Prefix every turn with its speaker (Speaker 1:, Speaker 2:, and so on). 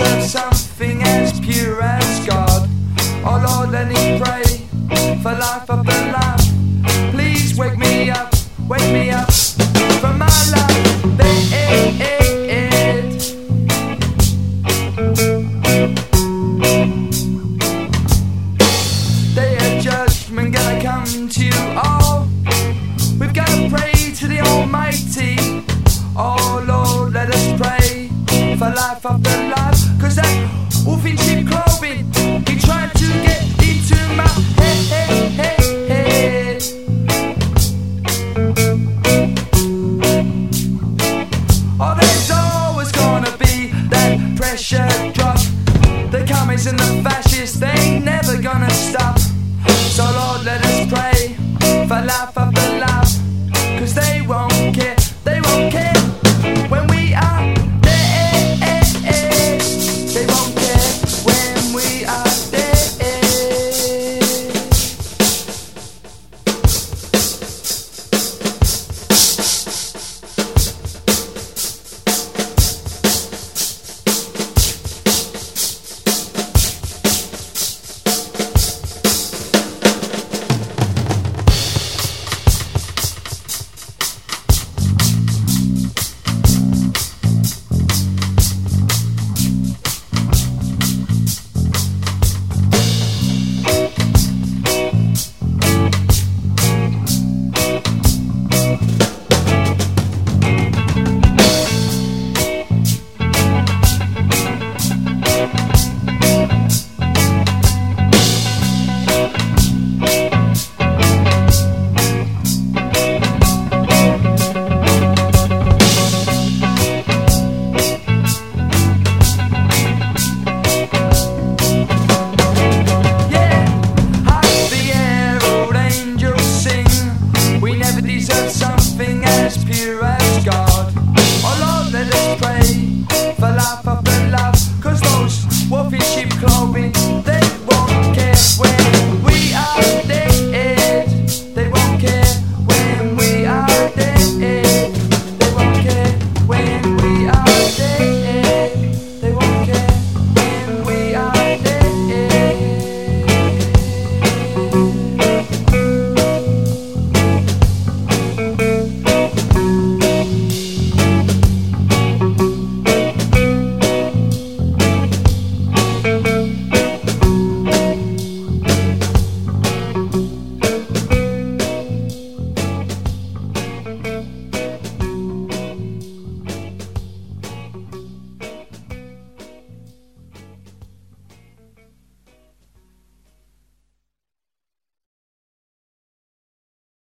Speaker 1: deserve something as pure as God. Oh Lord, let me pray for life of the love. Please wake me up, wake me up from my love. Bed. Eh, eh, eh. Day of judgment gonna come to all. We've gotta pray to the Almighty. Oh Lord, let us pray for life after life. pressure.